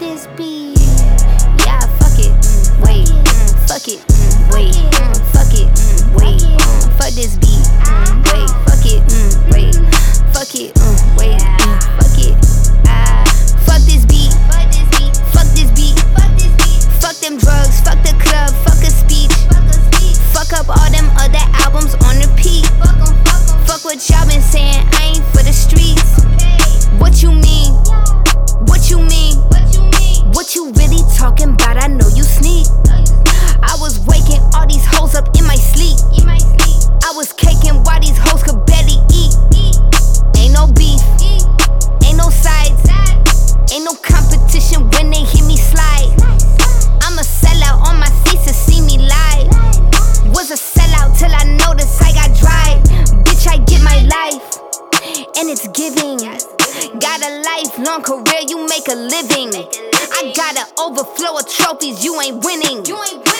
this beat. Yeah, fuck it. Mm, wait, mm, fuck it. Mm, wait, mm, fuck it. Mm, wait, fuck this beat. Mm, wait, fuck it. Wait, fuck it. Wait, fuck it. Ah, fuck this beat. Fuck this beat. Fuck them drugs. Fuck the club. Fuck a speech. Fuck up all them other albums on repeat. Fuck what y'all been saying. I got dry. Bitch, I get my life, and it's giving. Got a lifelong career, you make a living. I got an overflow of trophies, you ain't winning. Got my body